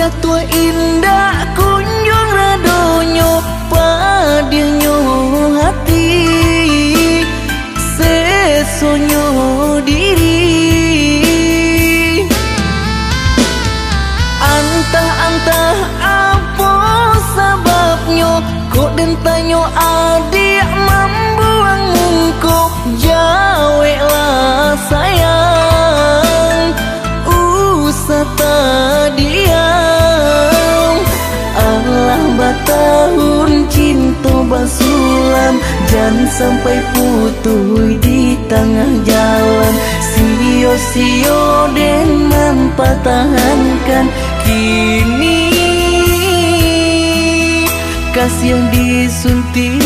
jatuh indah kunjung redonya padanya hati sesonyo diri antah-antah apa sebabnya kok dentanyo adik basulam Jangan sampai putus di tengah jalan. Sio-sio dan mempertahankan Kini. Kasih yang disunting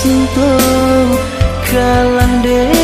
bacinto kalah dek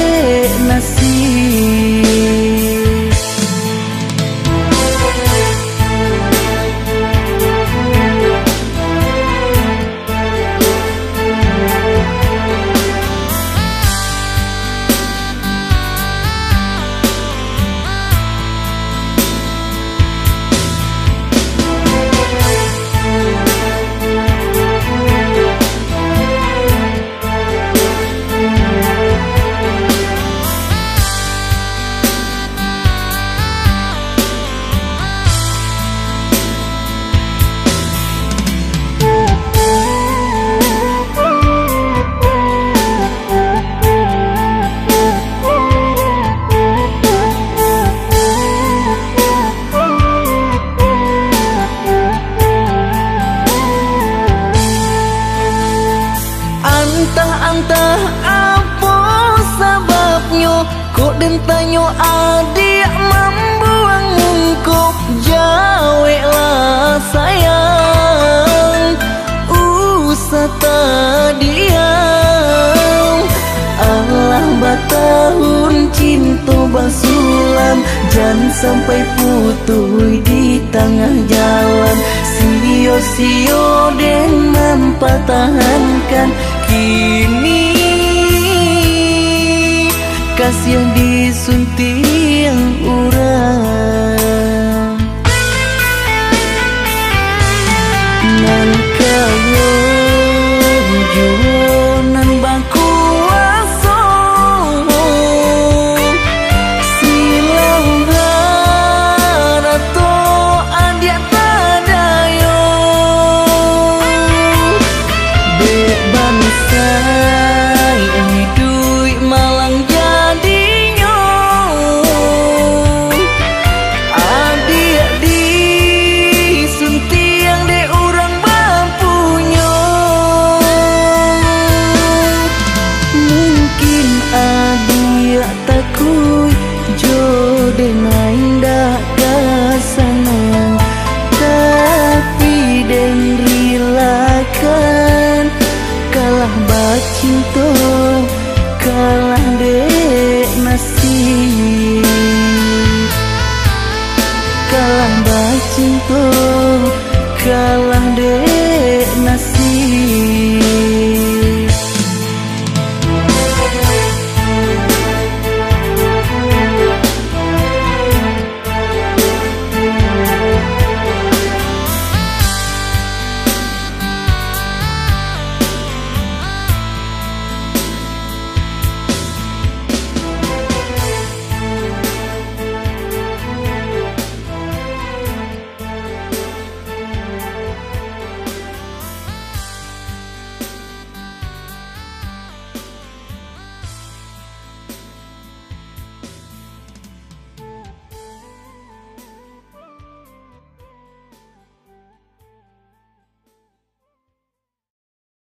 Kok dan tanyo adik membuang mungkuk Jawe lah sayang Usah diam Allah batahun cinta basulam Jangan sampai putus di tengah jalan. Sio-sio dan mempertahankan Kini kasih yang disuntik cinta kalah deh.